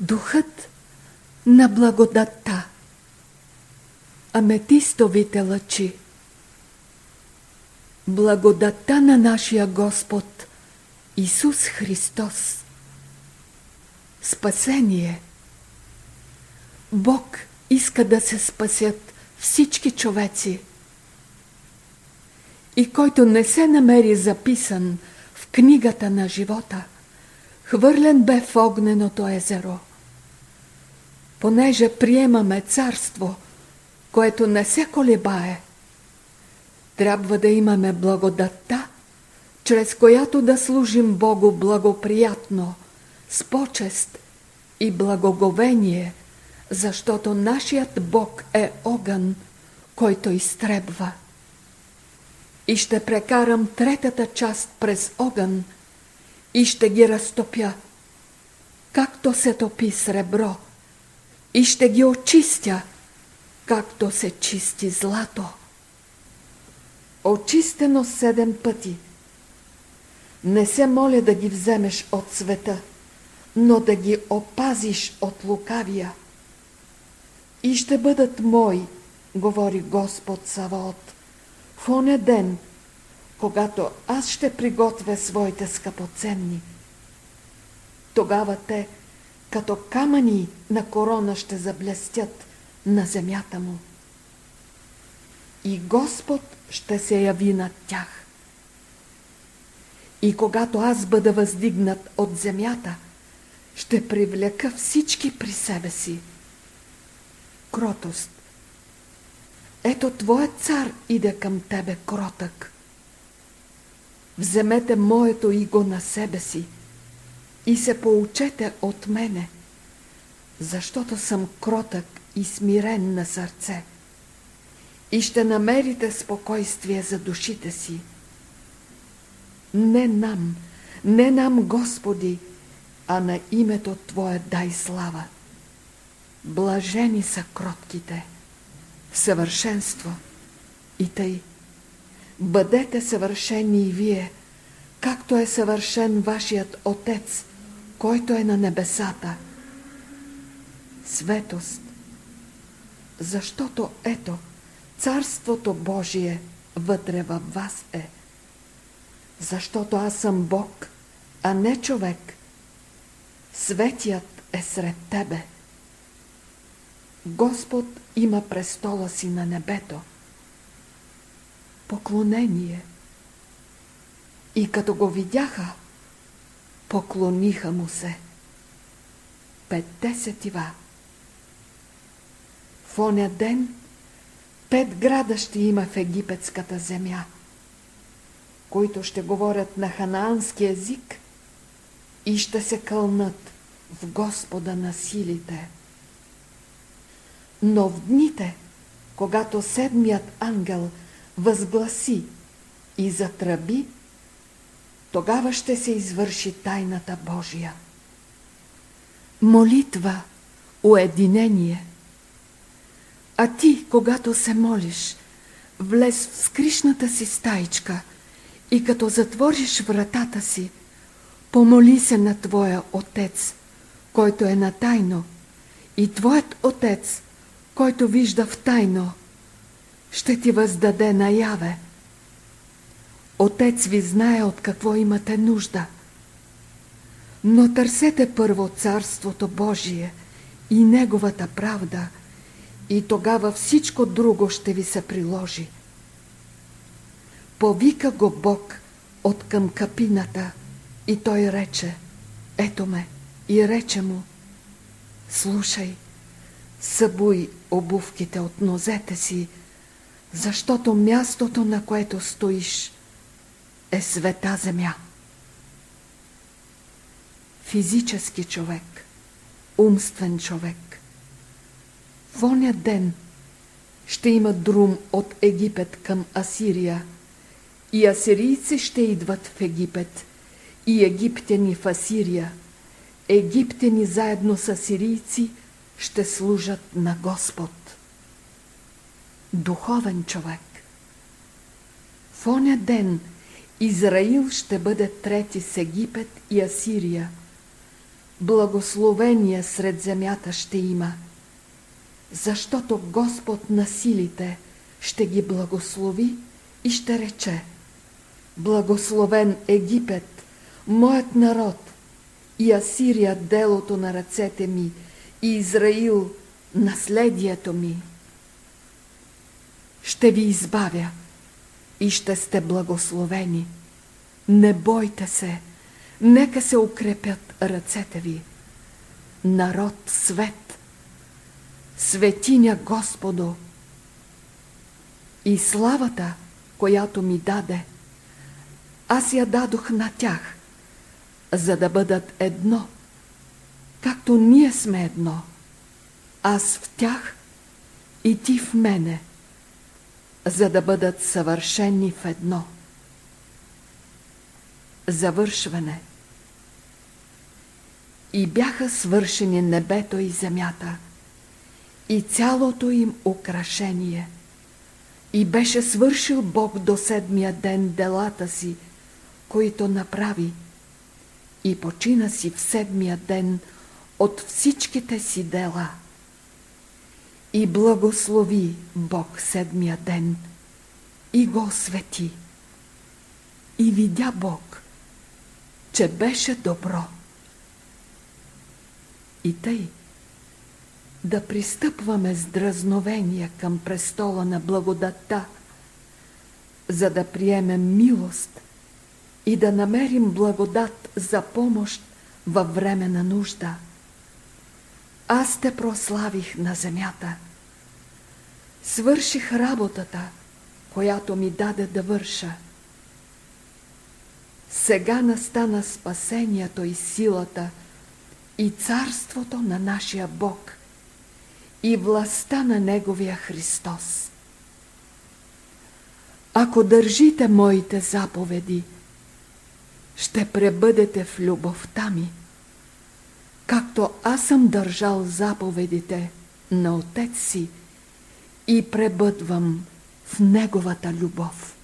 Духът на благодатта. Аметистовите лъчи. Благодатта на нашия Господ Исус Христос. Спасение. Бог иска да се спасят всички човеци. И който не се намери записан в книгата на живота, хвърлен бе в огненото езеро. Понеже приемаме царство, което не се колебае, трябва да имаме благодатта, чрез която да служим Богу благоприятно, с почест и благоговение, защото нашият Бог е огън, който изтребва. И ще прекарам третата част през огън и ще ги разтопя, както се топи сребро, и ще ги очистя, както се чисти злато. Очистено седем пъти. Не се моля да ги вземеш от света, но да ги опазиш от лукавия. И ще бъдат мои, говори Господ Саваот, в оня ден, когато аз ще приготвя своите скъпоценни. Тогава те, като камъни на корона, ще заблестят на земята му. И Господ ще се яви над тях. И когато аз бъда въздигнат от земята, ще привлека всички при себе си. Кротост. Ето Твоят цар иде към Тебе кротък. Вземете моето иго на себе си и се поучете от мене, защото съм кротък и смирен на сърце. И ще намерите спокойствие за душите си. Не нам, не нам, Господи, а на името Твое дай слава. Блажени са кротките, съвършенство и тъй. Бъдете съвършени и вие, както е съвършен вашият Отец, който е на небесата. Светост. Защото ето, Царството Божие вътре във вас е. Защото аз съм Бог, а не човек. Светият е сред тебе. Господ има престола си на небето. Поклонение. И като го видяха, поклониха му се. Петте сетива. В оня ден пет града ще има в египетската земя, които ще говорят на ханаански език и ще се кълнат в Господа на силите. Но в дните, когато седмият ангел възгласи и затръби, тогава ще се извърши тайната Божия. Молитва, уединение. А ти, когато се молиш, влез в скришната си стаичка и като затвориш вратата си, помоли се на Твоя Отец, който е на тайно, и Твоят Отец, който вижда в тайно, ще ти въздаде наяве. Отец ви знае от какво имате нужда. Но търсете първо Царството Божие и Неговата правда, и тогава всичко друго ще ви се приложи. Повика го Бог от към капината и той рече, ето ме, и рече му, слушай, събуй обувките от нозете си, защото мястото, на което стоиш, е света земя. Физически човек, умствен човек. В оня ден ще има друм от Египет към Асирия и асирийци ще идват в Египет и египтяни в Асирия. Египтяни заедно с асирийци ще служат на Господ. Духовен човек. В оня ден Израил ще бъде трети с Египет и Асирия, благословение сред земята ще има, защото Господ на силите ще ги благослови и ще рече Благословен Египет, моят народ, и Асирия делото на ръцете ми, и Израил наследието ми. Ще ви избавя. И ще сте благословени. Не бойте се, нека се укрепят ръцете ви. Народ свет, светиня Господу и славата, която ми даде, аз я дадох на тях, за да бъдат едно, както ние сме едно, аз в тях и ти в мене, за да бъдат съвършени в едно. Завършване И бяха свършени небето и земята, и цялото им украшение. И беше свършил Бог до седмия ден делата си, които направи, и почина си в седмия ден от всичките си дела. И благослови Бог седмия ден и го освети. И видя Бог, че беше добро. И тъй да пристъпваме с дразновение към престола на благодатта, за да приемем милост и да намерим благодат за помощ във време на нужда. Аз те прославих на земята. Свърших работата, която ми даде да върша. Сега настана спасението и силата и царството на нашия Бог и властта на Неговия Христос. Ако държите моите заповеди – ще пребъдете в любовта ми, както аз съм държал заповедите на Отец си и пребъдвам в Неговата любов.